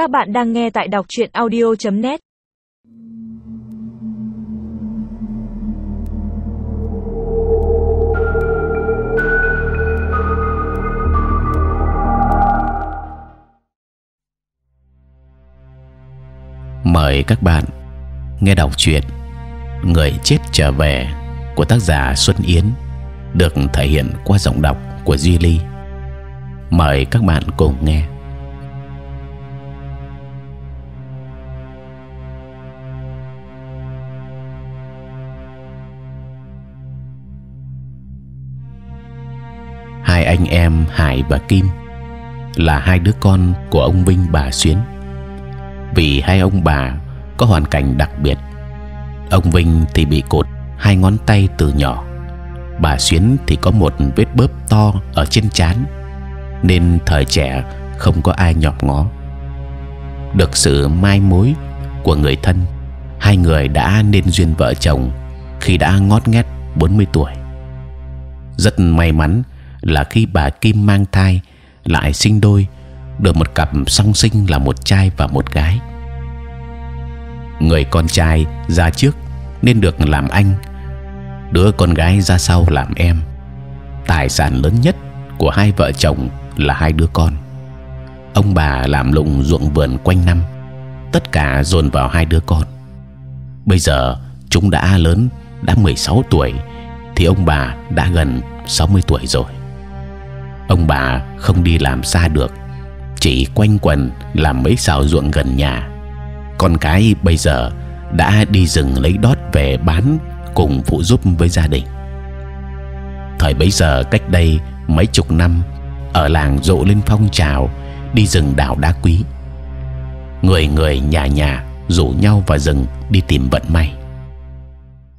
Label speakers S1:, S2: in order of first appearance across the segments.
S1: Các bạn đang nghe tại đọc truyện audio.net.
S2: Mời các bạn nghe đọc truyện Người chết trở về của tác giả Xuân Yến, được thể hiện qua giọng đọc của Duy Ly. Mời các bạn cùng nghe. Anh em Hải và Kim là hai đứa con của ông Vinh bà Xuyến. Vì hai ông bà có hoàn cảnh đặc biệt, ông Vinh thì bị cột hai ngón tay từ nhỏ, bà Xuyến thì có một vết bớp to ở trên trán, nên thời trẻ không có ai nhọc ngó. Được sự mai mối của người thân, hai người đã nên duyên vợ chồng khi đã ngót nghét 40 tuổi. Rất may mắn là khi bà Kim mang thai lại sinh đôi được một cặp song sinh là một trai và một gái. Người con trai ra trước nên được làm anh, đứa con gái ra sau làm em. Tài sản lớn nhất của hai vợ chồng là hai đứa con. Ông bà làm lụng ruộng vườn quanh năm, tất cả dồn vào hai đứa con. Bây giờ chúng đã lớn, đã 16 tuổi, thì ông bà đã gần 60 tuổi rồi ông bà không đi làm xa được, chỉ quanh quần làm mấy xào ruộng gần nhà. Con cái bây giờ đã đi rừng lấy đót về bán cùng phụ giúp với gia đình. Thời bấy giờ cách đây mấy chục năm, ở làng rộ lên phong trào đi rừng đào đá quý. Người người nhà nhà rủ nhau vào rừng đi tìm vận may.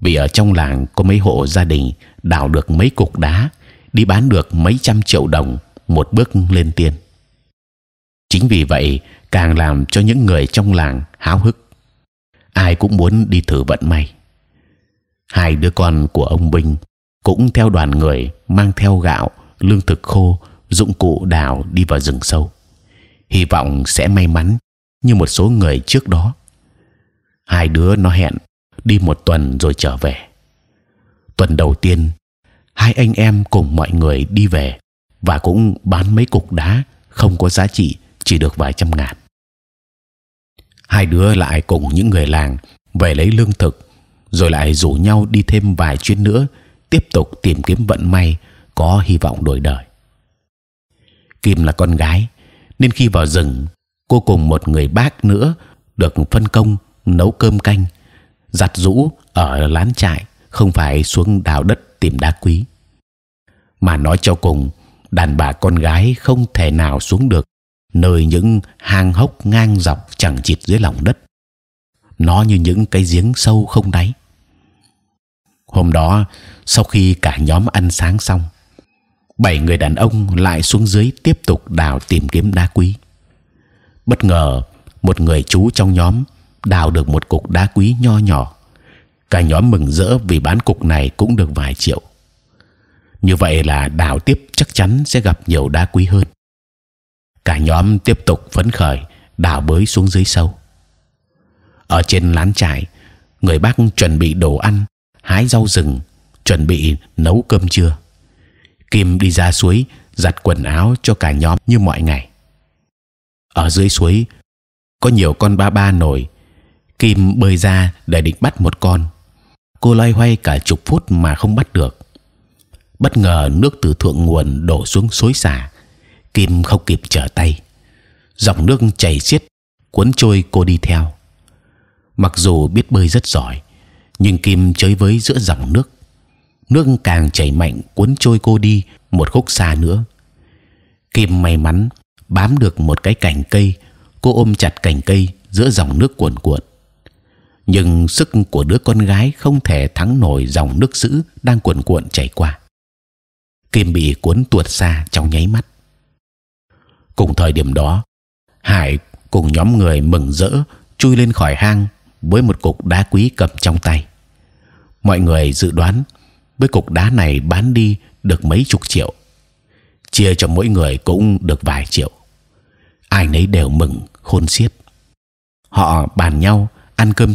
S2: Vì ở trong làng có mấy hộ gia đình đào được mấy cục đá đi bán được mấy trăm triệu đồng một bước lên tiên. Chính vì vậy càng làm cho những người trong làng háo hức. Ai cũng muốn đi thử vận may. Hai đứa con của ông Bình cũng theo đoàn người mang theo gạo, lương thực khô, dụng cụ đào đi vào rừng sâu. Hy vọng sẽ may mắn như một số người trước đó. Hai đứa nó hẹn đi một tuần rồi trở về. Tuần đầu tiên hai anh em cùng mọi người đi về và cũng bán mấy cục đá, không có giá trị, chỉ được vài trăm ngàn. Hai đứa lại cùng những người làng về lấy lương thực, rồi lại rủ nhau đi thêm vài chuyến nữa, tiếp tục tìm kiếm vận may, có hy vọng đổi đời. Kim là con gái, nên khi vào rừng, cô cùng một người bác nữa được phân công nấu cơm canh, giặt rũ ở lán trại, không phải xuống đào đất tìm đá quý. Mà nói cho cùng, đàn bà con gái không thể nào xuống được nơi những hang hốc ngang dọc chẳng chịt dưới lòng đất. Nó như những cái giếng sâu không đáy. Hôm đó, sau khi cả nhóm ăn sáng xong, bảy người đàn ông lại xuống dưới tiếp tục đào tìm kiếm đá quý. Bất ngờ, một người chú trong nhóm đào được một cục đá quý nho nhỏ cả nhóm mừng rỡ vì bán cục này cũng được vài triệu. Như vậy là đào tiếp chắc chắn sẽ gặp nhiều đá quý hơn. Cả nhóm tiếp tục phấn khởi đào bới xuống dưới sâu. Ở trên lán trại, người bác chuẩn bị đồ ăn, hái rau rừng, chuẩn bị nấu cơm trưa. Kim đi ra suối, giặt quần áo cho cả nhóm như mọi ngày. Ở dưới suối, có nhiều con ba ba nổi. Kim bơi ra để định bắt một con cô loay hoay cả chục phút mà không bắt được. Bất ngờ nước từ thượng nguồn đổ xuống suối xả. Kim không kịp trở tay. Dòng nước chảy xiết, cuốn trôi cô đi theo. Mặc dù biết bơi rất giỏi, nhưng kim chơi với giữa dòng nước. Nước càng chảy mạnh, cuốn trôi cô đi một khúc xa nữa. Kim may mắn bám được một cái cành cây. Cô ôm chặt cành cây giữa dòng nước cuồn cuộn nhưng sức của đứa con gái không thể thắng nổi dòng nước dữ đang cuồn cuộn chảy qua kim bị cuốn tuột xa trong nháy mắt. Cùng thời điểm đó, Hải cùng nhóm người mừng rỡ chui lên khỏi hang với một cục đá quý cầm trong tay. Mọi người dự đoán với cục đá này bán đi được mấy chục triệu, chia cho mỗi người cũng được vài triệu. ai nấy đều mừng khôn xiết họ bàn nhau ăn cơm